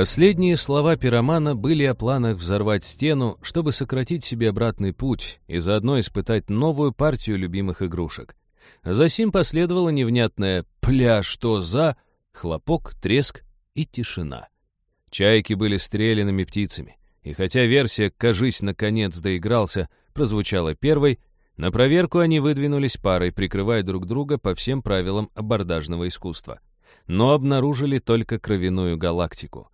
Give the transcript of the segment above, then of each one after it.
Последние слова пиромана были о планах взорвать стену, чтобы сократить себе обратный путь и заодно испытать новую партию любимых игрушек. Засим последовало невнятное «пля, что за...» хлопок, треск и тишина. Чайки были стрелянными птицами, и хотя версия «кажись, наконец доигрался» прозвучала первой, на проверку они выдвинулись парой, прикрывая друг друга по всем правилам абордажного искусства. Но обнаружили только кровяную галактику.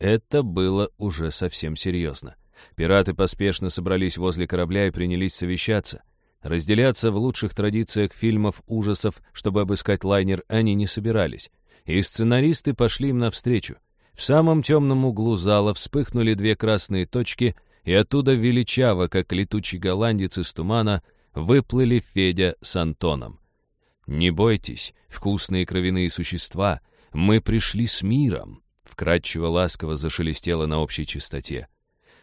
Это было уже совсем серьезно. Пираты поспешно собрались возле корабля и принялись совещаться. Разделяться в лучших традициях фильмов ужасов, чтобы обыскать лайнер, они не собирались. И сценаристы пошли им навстречу. В самом темном углу зала вспыхнули две красные точки, и оттуда величаво, как летучий голландец из тумана, выплыли Федя с Антоном. «Не бойтесь, вкусные кровяные существа, мы пришли с миром», вкрадчиво ласково зашелестело на общей чистоте.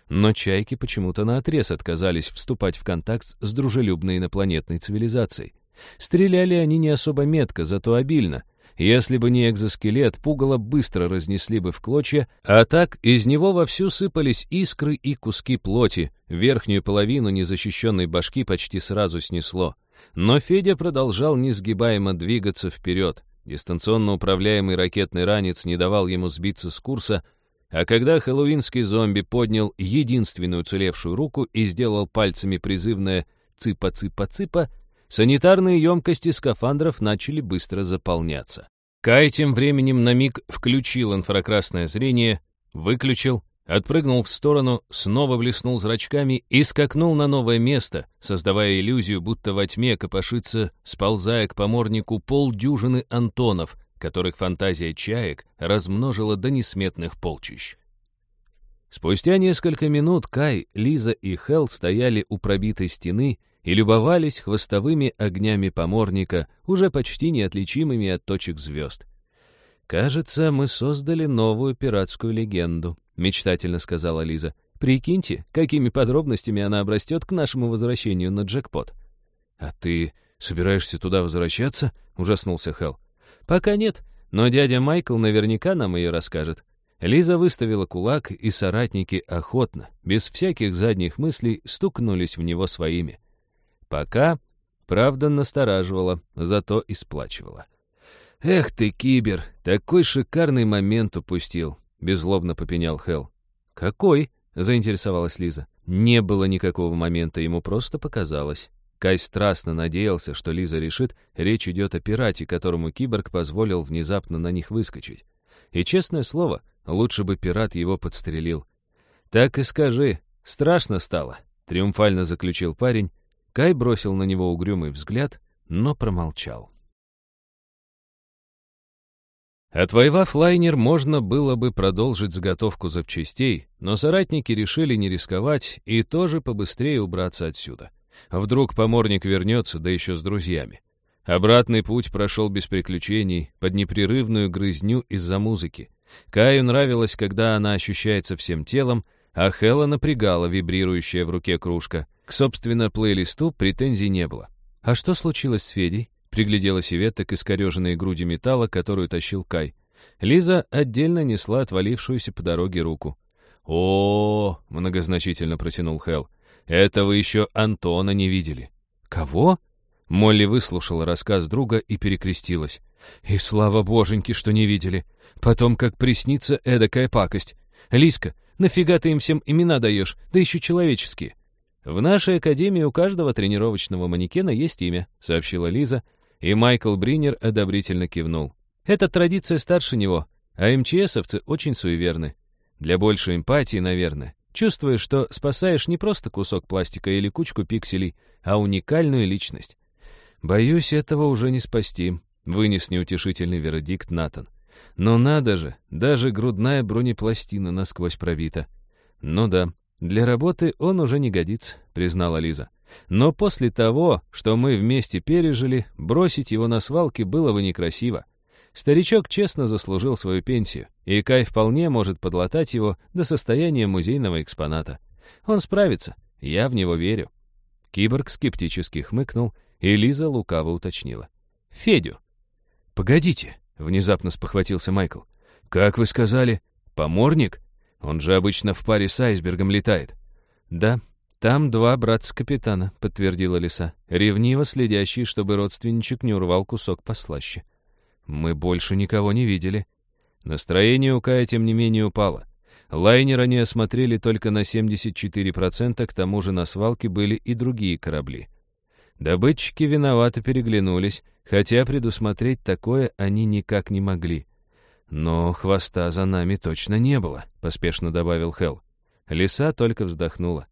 Но чайки почему-то наотрез отказались вступать в контакт с дружелюбной инопланетной цивилизацией. Стреляли они не особо метко, зато обильно. Если бы не экзоскелет, пугало быстро разнесли бы в клочья, а так из него вовсю сыпались искры и куски плоти, верхнюю половину незащищенной башки почти сразу снесло. Но Федя продолжал несгибаемо двигаться вперед. Дистанционно управляемый ракетный ранец не давал ему сбиться с курса, а когда хэллоуинский зомби поднял единственную уцелевшую руку и сделал пальцами призывное «цыпа-цыпа-цыпа», санитарные емкости скафандров начали быстро заполняться. Кай тем временем на миг включил инфракрасное зрение, выключил, отпрыгнул в сторону, снова блеснул зрачками и скакнул на новое место, создавая иллюзию, будто во тьме копошится, сползая к поморнику полдюжины Антонов, которых фантазия чаек размножила до несметных полчищ. Спустя несколько минут Кай, Лиза и Хел стояли у пробитой стены и любовались хвостовыми огнями поморника, уже почти неотличимыми от точек звезд. «Кажется, мы создали новую пиратскую легенду», — мечтательно сказала Лиза. «Прикиньте, какими подробностями она обрастет к нашему возвращению на джекпот». «А ты собираешься туда возвращаться?» — ужаснулся Хелл. «Пока нет, но дядя Майкл наверняка нам ее расскажет». Лиза выставила кулак, и соратники охотно, без всяких задних мыслей, стукнулись в него своими. Пока, правда, настораживала, зато и сплачивала. «Эх ты, Кибер, такой шикарный момент упустил», — беззлобно попенял Хелл. «Какой?» — заинтересовалась Лиза. Не было никакого момента, ему просто показалось. Кай страстно надеялся, что Лиза решит, речь идет о пирате, которому киборг позволил внезапно на них выскочить. И, честное слово, лучше бы пират его подстрелил. «Так и скажи, страшно стало», — триумфально заключил парень. Кай бросил на него угрюмый взгляд, но промолчал. Отвоевав лайнер, можно было бы продолжить заготовку запчастей, но соратники решили не рисковать и тоже побыстрее убраться отсюда. Вдруг поморник вернется, да еще с друзьями. Обратный путь прошел без приключений, под непрерывную грызню из-за музыки. Каю нравилось, когда она ощущается всем телом, а Хэлла напрягала вибрирующая в руке кружка. К, собственно, плейлисту претензий не было. «А что случилось с Федей?» Пригляделась Иветта к искореженной груди металла, которую тащил Кай. Лиза отдельно несла отвалившуюся по дороге руку. о, многозначительно протянул Хел. «Это вы еще Антона не видели». «Кого?» Молли выслушала рассказ друга и перекрестилась. «И слава боженьки, что не видели. Потом как приснится эдакая пакость. Лиска, нафига ты им всем имена даешь, да еще человеческие?» «В нашей академии у каждого тренировочного манекена есть имя», — сообщила Лиза, и Майкл Бринер одобрительно кивнул. «Это традиция старше него, а МЧСовцы очень суеверны. Для большей эмпатии, наверное. Чувствуешь, что спасаешь не просто кусок пластика или кучку пикселей, а уникальную личность. Боюсь, этого уже не спасти», — вынес неутешительный вердикт Натан. «Но надо же, даже грудная бронепластина насквозь пробита». «Ну да, для работы он уже не годится», — признала Лиза. Но после того, что мы вместе пережили, бросить его на свалке было бы некрасиво. Старичок честно заслужил свою пенсию, и Кай вполне может подлатать его до состояния музейного экспоната. Он справится, я в него верю. Киборг скептически хмыкнул, и Лиза лукаво уточнила. «Федю». «Погодите», — внезапно спохватился Майкл. «Как вы сказали?» Поморник? Он же обычно в паре с айсбергом летает. Да, там два братца-капитана, подтвердила лиса, ревниво следящие, чтобы родственничек не урвал кусок послаще. Мы больше никого не видели. Настроение у Кая, тем не менее, упало. Лайнер они осмотрели только на 74%, к тому же на свалке были и другие корабли. Добытчики виновато переглянулись, хотя предусмотреть такое они никак не могли. «Но хвоста за нами точно не было», — поспешно добавил Хелл. Лиса только вздохнула.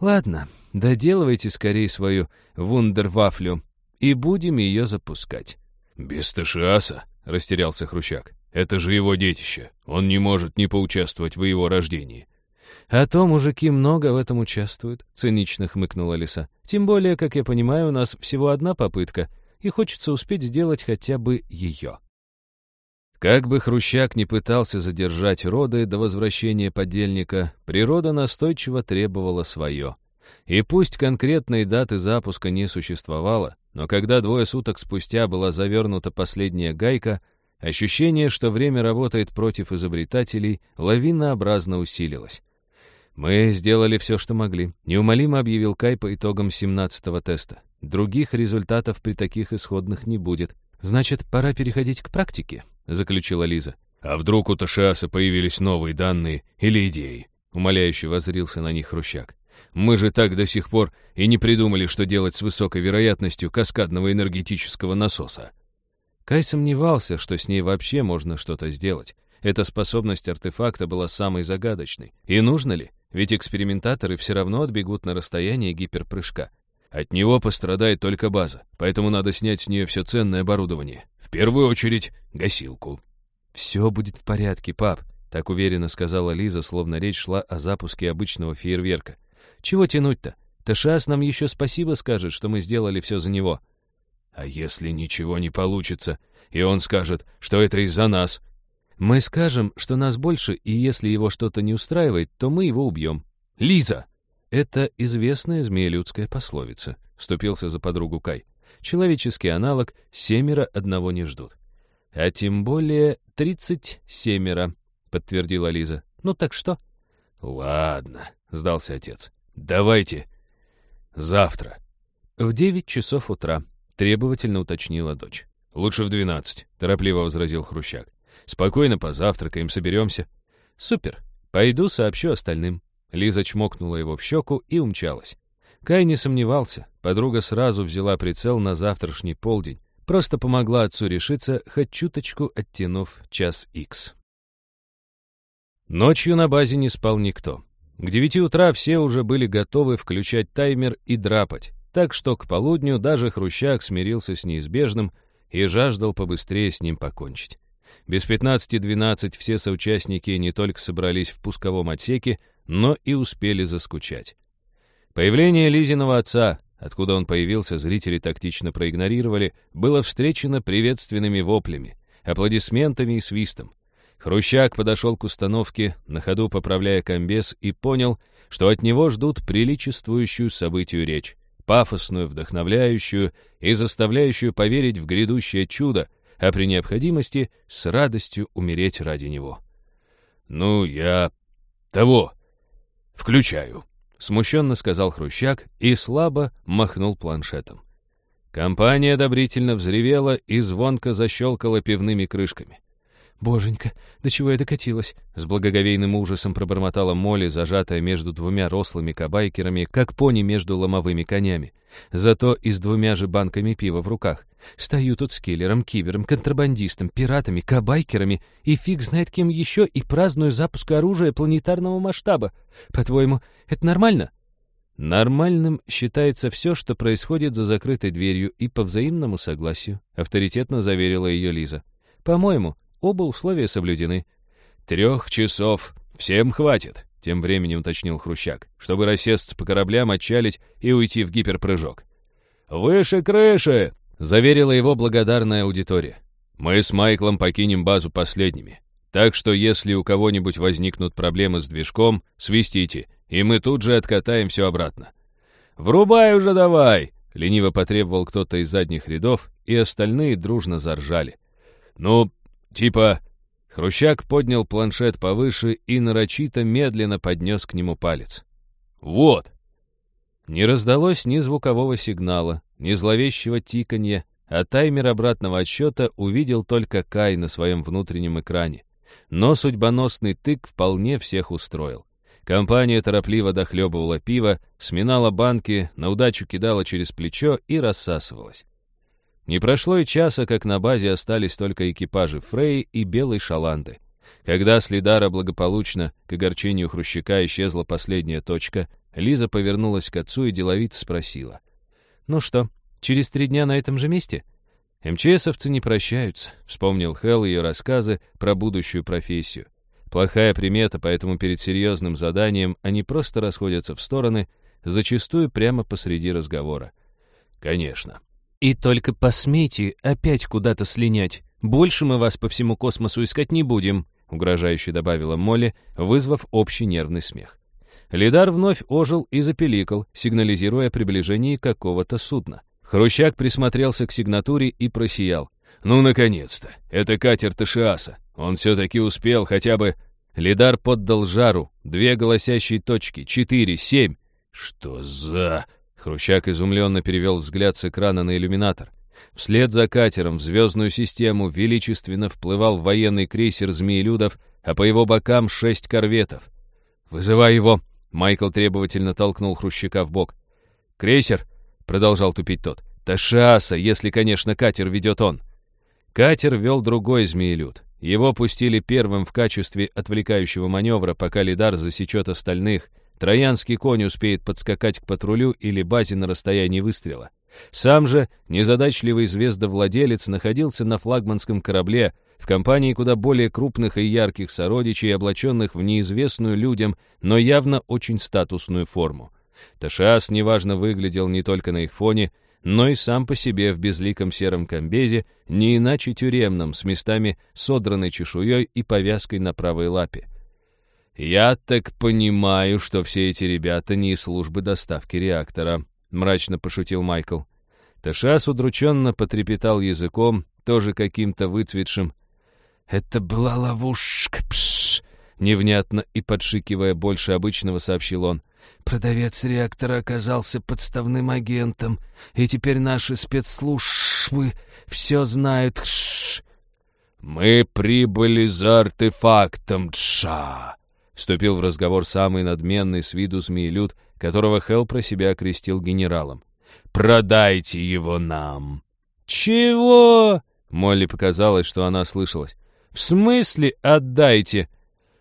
«Ладно, доделывайте скорее свою вундервафлю, и будем ее запускать». «Без Ташиаса?» — растерялся Хрущак. «Это же его детище. Он не может не поучаствовать в его рождении». «А то мужики много в этом участвуют», — цинично хмыкнула Лиса. «Тем более, как я понимаю, у нас всего одна попытка, и хочется успеть сделать хотя бы ее». Как бы Хрущак не пытался задержать роды до возвращения подельника, природа настойчиво требовала свое. И пусть конкретной даты запуска не существовало, но когда двое суток спустя была завернута последняя гайка, ощущение, что время работает против изобретателей, лавинообразно усилилось. «Мы сделали все, что могли», — неумолимо объявил Кай по итогам 17-го теста. «Других результатов при таких исходных не будет. Значит, пора переходить к практике», — заключила Лиза. «А вдруг у Ташиаса появились новые данные или идеи?» — умоляюще воззрился на них Хрущак. «Мы же так до сих пор и не придумали, что делать с высокой вероятностью каскадного энергетического насоса». Кай сомневался, что с ней вообще можно что-то сделать. Эта способность артефакта была самой загадочной. И нужно ли? Ведь экспериментаторы все равно отбегут на расстояние гиперпрыжка. От него пострадает только база, поэтому надо снять с нее все ценное оборудование. В первую очередь, гасилку. «Все будет в порядке, пап», — так уверенно сказала Лиза, словно речь шла о запуске обычного фейерверка. «Чего тянуть-то? Ташас нам еще спасибо скажет, что мы сделали все за него». «А если ничего не получится, и он скажет, что это из-за нас?» Мы скажем, что нас больше, и если его что-то не устраивает, то мы его убьем. Лиза! Это известная змеелюдская пословица, вступился за подругу Кай. Человеческий аналог «семеро одного не ждут». А тем более тридцать семеро, подтвердила Лиза. Ну так что? Ладно, сдался отец. Давайте завтра. В девять часов утра, требовательно уточнила дочь. Лучше в двенадцать, торопливо возразил Хрущак. Спокойно позавтракаем, соберемся». «Супер. Пойду сообщу остальным». Лиза чмокнула его в щеку и умчалась. Кай не сомневался. Подруга сразу взяла прицел на завтрашний полдень. Просто помогла отцу решиться, хоть чуточку оттянув час икс. Ночью на базе не спал никто. К девяти утра все уже были готовы включать таймер и драпать, так что к полудню даже Хрущак смирился с неизбежным и жаждал побыстрее с ним покончить. Без 15-12 все соучастники не только собрались в пусковом отсеке, но и успели заскучать. Появление Лизиного отца, откуда он появился, зрители тактично проигнорировали, было встречено приветственными воплями, аплодисментами и свистом. Хрущак подошел к установке, на ходу поправляя комбез, и понял, что от него ждут приличествующую событию речь, пафосную, вдохновляющую и заставляющую поверить в грядущее чудо, а при необходимости с радостью умереть ради него. «Ну, я... того... включаю», — смущенно сказал Хрущак и слабо махнул планшетом. Компания одобрительно взревела и звонко защелкала пивными крышками. «Боженька, до чего я докатилась?» С благоговейным ужасом пробормотала Молли, зажатая между двумя рослыми кабайкерами, как пони между ломовыми конями. Зато и с двумя же банками пива в руках. Стою тут с киллером, кибером, контрабандистом, пиратами, кабайкерами и фиг знает кем еще и праздную запуск оружия планетарного масштаба. По-твоему, это нормально? Нормальным считается все, что происходит за закрытой дверью и по взаимному согласию, авторитетно заверила ее Лиза. По-моему, оба условия соблюдены. Трех часов всем хватит, тем временем уточнил Хрущак, чтобы рассесться по кораблям, отчалить и уйти в гиперпрыжок. «Выше крыши!» Заверила его благодарная аудитория. «Мы с Майклом покинем базу последними. Так что если у кого-нибудь возникнут проблемы с движком, свистите, и мы тут же откатаем все обратно». «Врубай уже давай!» — лениво потребовал кто-то из задних рядов, и остальные дружно заржали. «Ну, типа, Хрущак поднял планшет повыше и нарочито медленно поднес к нему палец. «Вот!» Не раздалось ни звукового сигнала, ни зловещего тиканья, а таймер обратного отсчета увидел только Кай на своем внутреннем экране. Но судьбоносный тык вполне всех устроил. Компания торопливо дохлебывала пиво, сминала банки, на удачу кидала через плечо и рассасывалась. Не прошло и часа, как на базе остались только экипажи Фрей и Белой Шаланды. Когда с благополучно, к огорчению Хрущака, исчезла последняя точка, Лиза повернулась к отцу и деловито спросила. «Ну что, через три дня на этом же месте?» «МЧСовцы не прощаются», — вспомнил Хелл ее рассказы про будущую профессию. Плохая примета, поэтому перед серьезным заданием они просто расходятся в стороны, зачастую прямо посреди разговора. «Конечно». «И только посмейте опять куда-то слинять. Больше мы вас по всему космосу искать не будем», — угрожающе добавила Молли, вызвав общий нервный смех. Лидар вновь ожил и запеликал, сигнализируя о приближении какого-то судна. Хрущак присмотрелся к сигнатуре и просиял. «Ну, наконец-то! Это катер Ташиаса. Он все-таки успел хотя бы...» Лидар поддал жару. Две голосящие точки. Четыре, семь. «Что за...» Хрущак изумленно перевел взгляд с экрана на иллюминатор. Вслед за катером в звездную систему величественно вплывал военный крейсер «Змеелюдов», а по его бокам шесть корветов. «Вызывай его!» Майкл требовательно толкнул Хрущака в бок. «Крейсер!» — продолжал тупить тот. «Ташаса, если, конечно, катер ведет он». Катер вел другой змеелюд. Его пустили первым в качестве отвлекающего маневра, пока Лидар засечет остальных. Троянский конь успеет подскакать к патрулю или базе на расстоянии выстрела. Сам же незадачливый звездовладелец находился на флагманском корабле, в компании куда более крупных и ярких сородичей, облаченных в неизвестную людям, но явно очень статусную форму. Ташиас неважно выглядел не только на их фоне, но и сам по себе в безликом сером комбезе, не иначе тюремном, с местами содранной чешуей и повязкой на правой лапе. «Я так понимаю, что все эти ребята не из службы доставки реактора», — мрачно пошутил Майкл. Ташас удрученно потрепетал языком, тоже каким-то выцветшим, «Это была ловушка, пш!» Невнятно и подшикивая больше обычного, сообщил он. «Продавец реактора оказался подставным агентом, и теперь наши спецслужбы все знают, Ш. «Мы прибыли за артефактом, Дша!» Вступил в разговор самый надменный с виду змеелюд, которого Хелл про себя окрестил генералом. «Продайте его нам!» «Чего?» Молли показалось, что она слышалась. «В смысле отдайте?»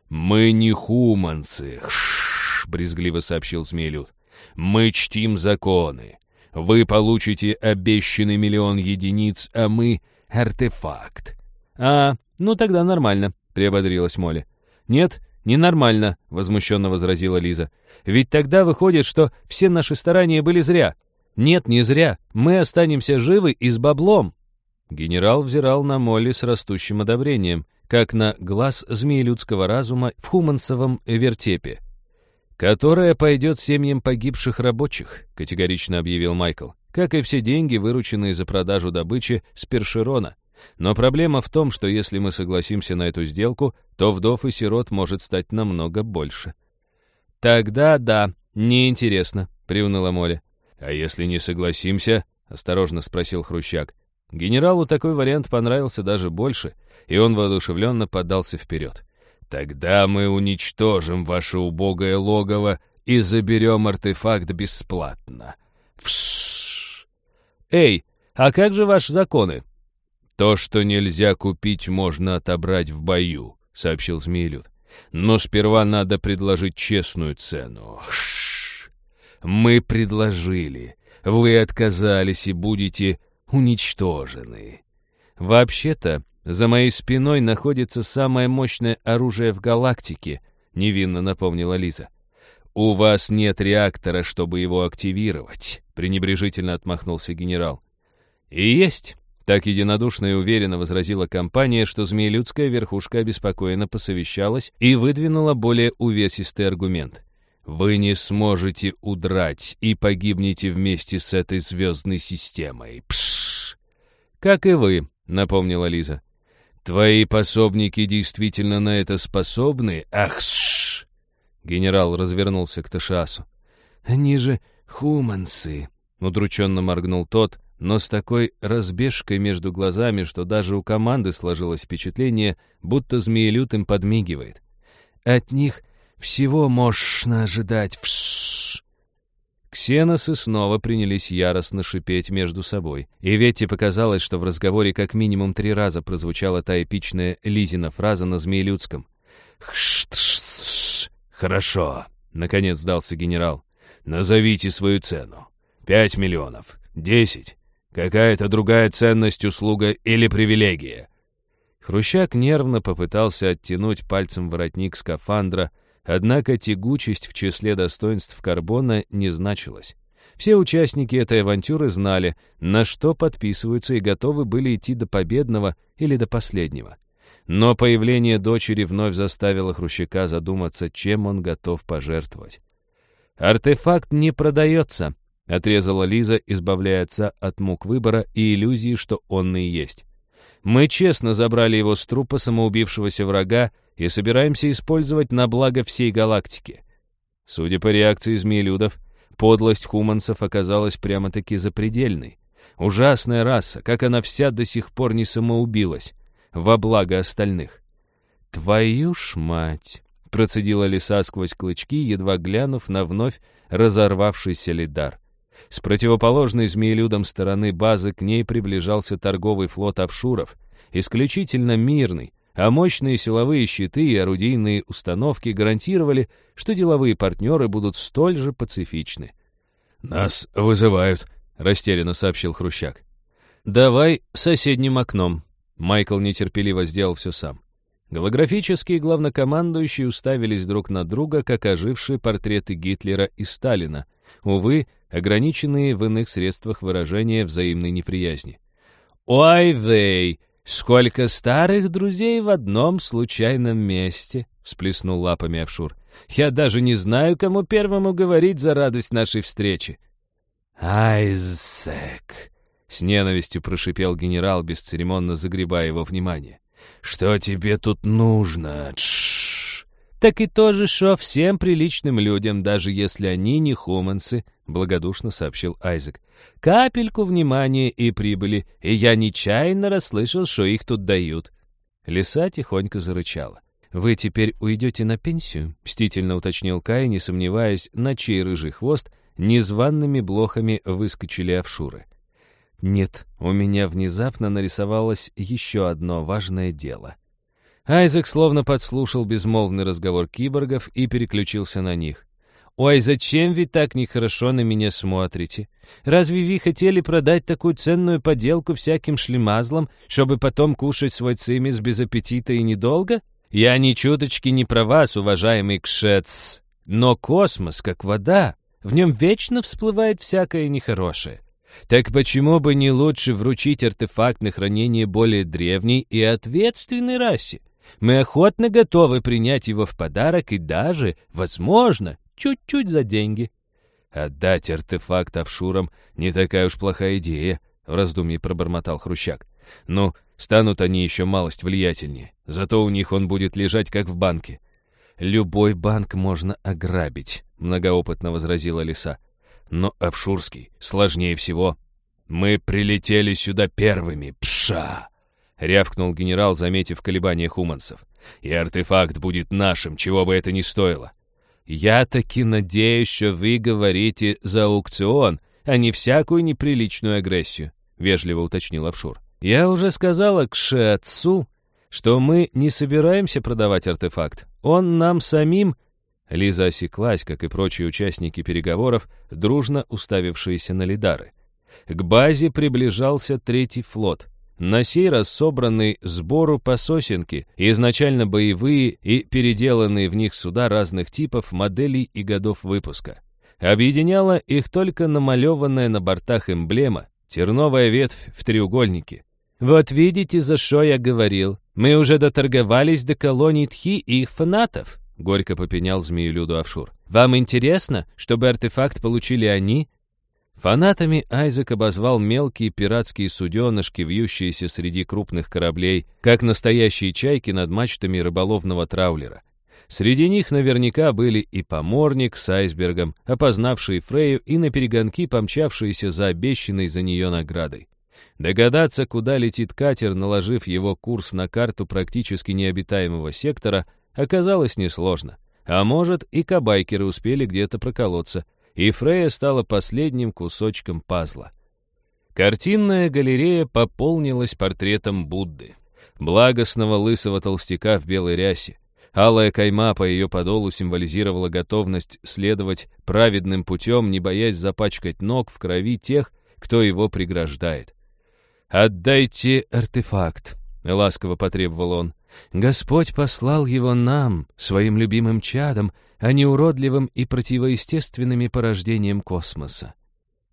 «Мы не хуманцы», — брезгливо сообщил Змеилюд. «Мы чтим законы. Вы получите обещанный миллион единиц, а мы — артефакт». «А, ну тогда нормально», — приободрилась Молли. «Нет, ненормально», — возмущенно возразила Лиза. «Ведь тогда выходит, что все наши старания были зря». «Нет, не зря. Мы останемся живы и с баблом». Генерал взирал на Молли с растущим одобрением, как на глаз змеелюдского разума в хумансовом вертепе. «Которая пойдет семьям погибших рабочих», — категорично объявил Майкл, как и все деньги, вырученные за продажу добычи с Першерона. Но проблема в том, что если мы согласимся на эту сделку, то вдов и сирот может стать намного больше. «Тогда да, неинтересно», — приуныла Молли. «А если не согласимся?» — осторожно спросил Хрущак. Генералу такой вариант понравился даже больше, и он воодушевленно подался вперед. «Тогда мы уничтожим ваше убогое логово и заберем артефакт бесплатно». Вшш! «Эй, а как же ваши законы?» «То, что нельзя купить, можно отобрать в бою», — сообщил Змеилюд. «Но сперва надо предложить честную цену». Шш. «Мы предложили. Вы отказались и будете уничтожены. Вообще-то, за моей спиной находится самое мощное оружие в галактике, невинно напомнила Лиза. У вас нет реактора, чтобы его активировать, пренебрежительно отмахнулся генерал. И есть, так единодушно и уверенно возразила компания, что змеелюдская верхушка обеспокоенно посовещалась и выдвинула более увесистый аргумент. Вы не сможете удрать и погибнете вместе с этой звездной системой. Пш! «Как и вы», — напомнила Лиза. «Твои пособники действительно на это способны? Ах, шш!» Генерал развернулся к Ташиасу. «Они же хумансы!» — удрученно моргнул тот, но с такой разбежкой между глазами, что даже у команды сложилось впечатление, будто змеелют им подмигивает. «От них всего можно ожидать. Вшшш!» Ксеносы снова принялись яростно шипеть между собой. И Ветте показалось, что в разговоре как минимум три раза прозвучала та эпичная Лизина фраза на змеелюдском. «Хш-тш-тш! Хорошо!» — наконец сдался генерал. «Назовите свою цену. Пять миллионов. Десять. Какая-то другая ценность, услуга или привилегия». Хрущак нервно попытался оттянуть пальцем воротник скафандра, Однако тягучесть в числе достоинств карбона не значилась. Все участники этой авантюры знали, на что подписываются и готовы были идти до победного или до последнего. Но появление дочери вновь заставило Хрущака задуматься, чем он готов пожертвовать. «Артефакт не продается», — отрезала Лиза, избавляя отца от мук выбора и иллюзии, что он и есть. «Мы честно забрали его с трупа самоубившегося врага и собираемся использовать на благо всей галактики. Судя по реакции змеелюдов, подлость хуманцев оказалась прямо-таки запредельной. Ужасная раса, как она вся до сих пор не самоубилась, во благо остальных. «Твою ж мать!» — процедила лиса сквозь клычки, едва глянув на вновь разорвавшийся лидар. С противоположной змеелюдом стороны базы к ней приближался торговый флот офшуров, исключительно мирный, а мощные силовые щиты и орудийные установки гарантировали, что деловые партнеры будут столь же пацифичны. «Нас вызывают», — растерянно сообщил Хрущак. «Давай соседним окном». Майкл нетерпеливо сделал все сам. Голографические главнокомандующие уставились друг на друга, как ожившие портреты Гитлера и Сталина, увы, ограниченные в иных средствах выражения взаимной неприязни. «Ой, вей!» «Сколько старых друзей в одном случайном месте!» — всплеснул лапами Авшур. «Я даже не знаю, кому первому говорить за радость нашей встречи». «Айзек!» — с ненавистью прошипел генерал, бесцеремонно загребая его внимание. «Что тебе тут нужно? Тш «Так и тоже шо всем приличным людям, даже если они не хуманцы», — благодушно сообщил Айзек капельку внимания и прибыли, и я нечаянно расслышал, что их тут дают». Лиса тихонько зарычала. «Вы теперь уйдете на пенсию?» — мстительно уточнил Кай, не сомневаясь, на чей рыжий хвост незваными блохами выскочили офшуры. «Нет, у меня внезапно нарисовалось еще одно важное дело». Айзек словно подслушал безмолвный разговор киборгов и переключился на них. «Ой, зачем вы так нехорошо на меня смотрите? Разве вы хотели продать такую ценную поделку всяким шлемазлам, чтобы потом кушать свой цимис без аппетита и недолго? Я ни чуточки не про вас, уважаемый Кшец. Но космос, как вода, в нем вечно всплывает всякое нехорошее. Так почему бы не лучше вручить артефакт на хранение более древней и ответственной расе? Мы охотно готовы принять его в подарок и даже, возможно, Чуть-чуть за деньги. Отдать артефакт офшурам не такая уж плохая идея, в раздумье пробормотал Хрущак. Ну, станут они еще малость влиятельнее. Зато у них он будет лежать как в банке. Любой банк можно ограбить, многоопытно возразила Лиса. Но офшурский сложнее всего. Мы прилетели сюда первыми, пша! рявкнул генерал, заметив колебания хуманцев. И артефакт будет нашим, чего бы это ни стоило. «Я таки надеюсь, что вы говорите за аукцион, а не всякую неприличную агрессию», — вежливо уточнил Авшур. «Я уже сказала к отцу, что мы не собираемся продавать артефакт. Он нам самим...» Лиза осеклась, как и прочие участники переговоров, дружно уставившиеся на лидары. К базе приближался третий флот — на сей раз собранный сбору по сосенке, изначально боевые и переделанные в них суда разных типов, моделей и годов выпуска. Объединяла их только намалеванная на бортах эмблема, терновая ветвь в треугольнике. «Вот видите, за что я говорил. Мы уже доторговались до колоний Тхи и их фанатов», — горько попенял змею Люду Авшур. «Вам интересно, чтобы артефакт получили они?» Фанатами Айзек обозвал мелкие пиратские суденышки, вьющиеся среди крупных кораблей, как настоящие чайки над мачтами рыболовного траулера. Среди них наверняка были и поморник с айсбергом, опознавшие Фрею и на перегонки помчавшиеся за обещанной за нее наградой. Догадаться, куда летит катер, наложив его курс на карту практически необитаемого сектора, оказалось несложно. А может, и кабайкеры успели где-то проколоться — и Фрея стала последним кусочком пазла. Картинная галерея пополнилась портретом Будды, благостного лысого толстяка в белой рясе. Алая кайма по ее подолу символизировала готовность следовать праведным путем, не боясь запачкать ног в крови тех, кто его преграждает. «Отдайте артефакт», — ласково потребовал он. «Господь послал его нам, своим любимым чадом, а не уродливым и противоестественными порождением космоса.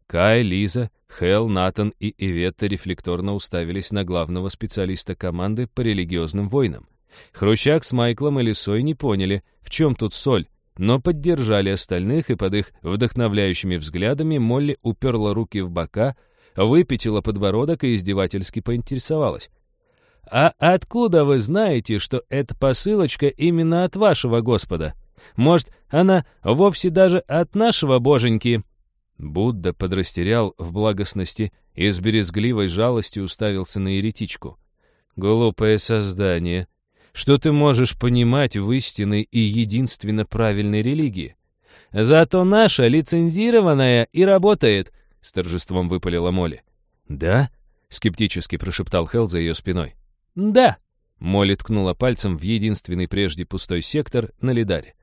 Кай, Лиза, Хел, Натан и Иветта рефлекторно уставились на главного специалиста команды по религиозным войнам. Хрущак с Майклом и Лисой не поняли, в чем тут соль, но поддержали остальных, и под их вдохновляющими взглядами Молли уперла руки в бока, выпятила подбородок и издевательски поинтересовалась. «А откуда вы знаете, что эта посылочка именно от вашего Господа?» Может, она вовсе даже от нашего боженьки?» Будда подрастерял в благостности и с березгливой жалостью уставился на еретичку. «Глупое создание. Что ты можешь понимать в истинной и единственно правильной религии? Зато наша лицензированная и работает», — с торжеством выпалила Молли. «Да?» — скептически прошептал Хелл за ее спиной. «Да!» — Молли ткнула пальцем в единственный прежде пустой сектор на Лидаре.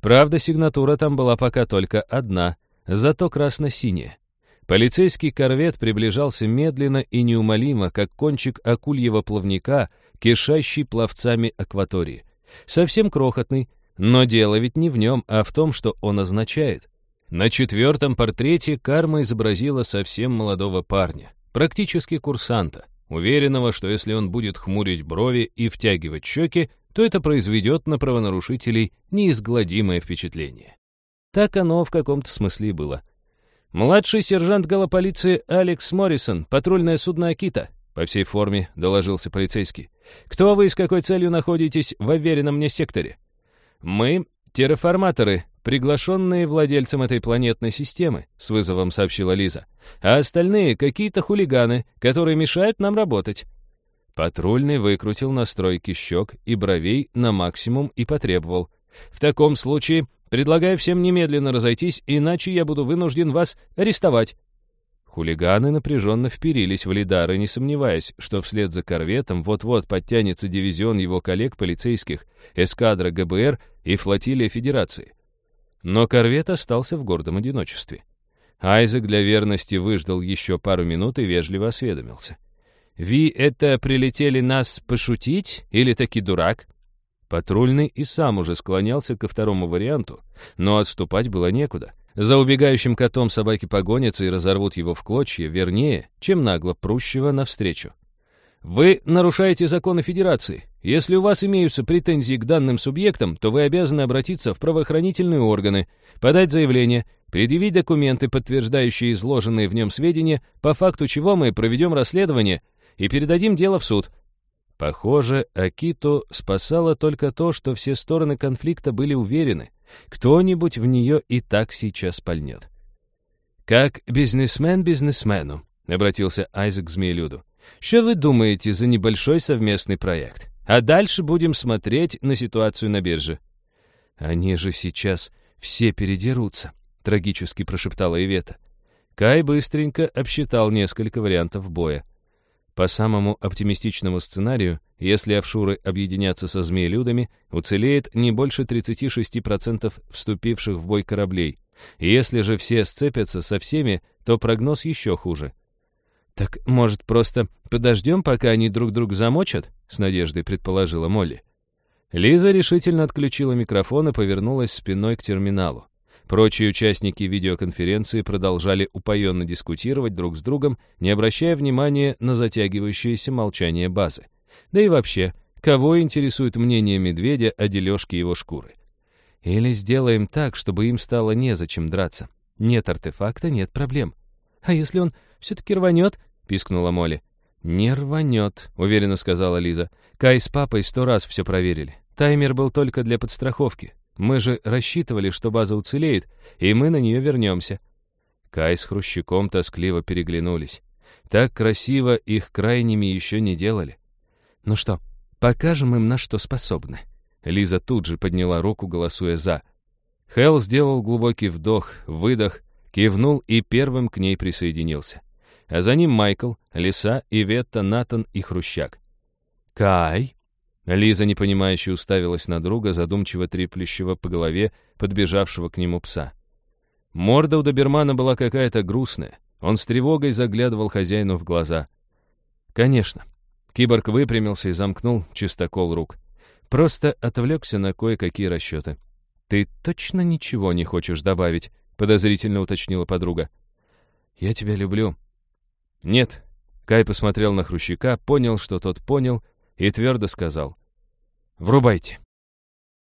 Правда, сигнатура там была пока только одна, зато красно-синяя. Полицейский корвет приближался медленно и неумолимо, как кончик акульего плавника, кишащий пловцами акватории. Совсем крохотный, но дело ведь не в нем, а в том, что он означает. На четвертом портрете карма изобразила совсем молодого парня, практически курсанта, уверенного, что если он будет хмурить брови и втягивать щеки, то это произведет на правонарушителей неизгладимое впечатление. Так оно в каком-то смысле было. «Младший сержант галополиции Алекс Моррисон, патрульное судно «Акита», по всей форме доложился полицейский. «Кто вы и с какой целью находитесь в уверенном мне секторе?» «Мы — терраформаторы, приглашенные владельцем этой планетной системы», с вызовом сообщила Лиза. «А остальные — какие-то хулиганы, которые мешают нам работать». Патрульный выкрутил настройки щек и бровей на максимум и потребовал. «В таком случае предлагаю всем немедленно разойтись, иначе я буду вынужден вас арестовать». Хулиганы напряженно вперились в Лидары, не сомневаясь, что вслед за корветом вот-вот подтянется дивизион его коллег-полицейских, эскадра ГБР и флотилия Федерации. Но корвет остался в гордом одиночестве. Айзек для верности выждал еще пару минут и вежливо осведомился. — «Ви это прилетели нас пошутить или таки дурак?» Патрульный и сам уже склонялся ко второму варианту, но отступать было некуда. За убегающим котом собаки погонятся и разорвут его в клочья, вернее, чем нагло прущего навстречу. Вы нарушаете законы Федерации. Если у вас имеются претензии к данным субъектам, то вы обязаны обратиться в правоохранительные органы, подать заявление, предъявить документы, подтверждающие изложенные в нем сведения, по факту чего мы проведем расследование и передадим дело в суд». Похоже, Акиту спасало только то, что все стороны конфликта были уверены, кто-нибудь в нее и так сейчас пальнет. «Как бизнесмен бизнесмену», — обратился Айзек к Змеелюду. «Что вы думаете за небольшой совместный проект? А дальше будем смотреть на ситуацию на бирже». «Они же сейчас все передерутся», — трагически прошептала Ивета. Кай быстренько обсчитал несколько вариантов боя. По самому оптимистичному сценарию, если офшуры объединятся со змеелюдами, уцелеет не больше 36% вступивших в бой кораблей. Если же все сцепятся со всеми, то прогноз еще хуже. «Так, может, просто подождем, пока они друг друга замочат?» — с надеждой предположила Молли. Лиза решительно отключила микрофон и повернулась спиной к терминалу. Прочие участники видеоконференции продолжали упоенно дискутировать друг с другом, не обращая внимания на затягивающееся молчание базы. Да и вообще, кого интересует мнение медведя о дележке его шкуры? Или сделаем так, чтобы им стало незачем драться. Нет артефакта, нет проблем. «А если он все-таки рванет?» — пискнула Молли. «Не рванет», — уверенно сказала Лиза. «Кай с папой сто раз все проверили. Таймер был только для подстраховки. Мы же рассчитывали, что база уцелеет, и мы на нее вернемся». Кай с Хрущиком тоскливо переглянулись. Так красиво их крайними еще не делали. «Ну что, покажем им, на что способны». Лиза тут же подняла руку, голосуя «за». Хелл сделал глубокий вдох, выдох, кивнул и первым к ней присоединился. А за ним Майкл, Лиса, Иветта, Натан и Хрущак. «Кай?» Лиза, непонимающе, уставилась на друга, задумчиво треплющего по голове подбежавшего к нему пса. Морда у добермана была какая-то грустная. Он с тревогой заглядывал хозяину в глаза. «Конечно». Киборг выпрямился и замкнул чистокол рук. Просто отвлекся на кое-какие расчеты. «Ты точно ничего не хочешь добавить?» — подозрительно уточнила подруга. «Я тебя люблю». «Нет». Кай посмотрел на Хрущика, понял, что тот понял, и твердо сказал. «Врубайте».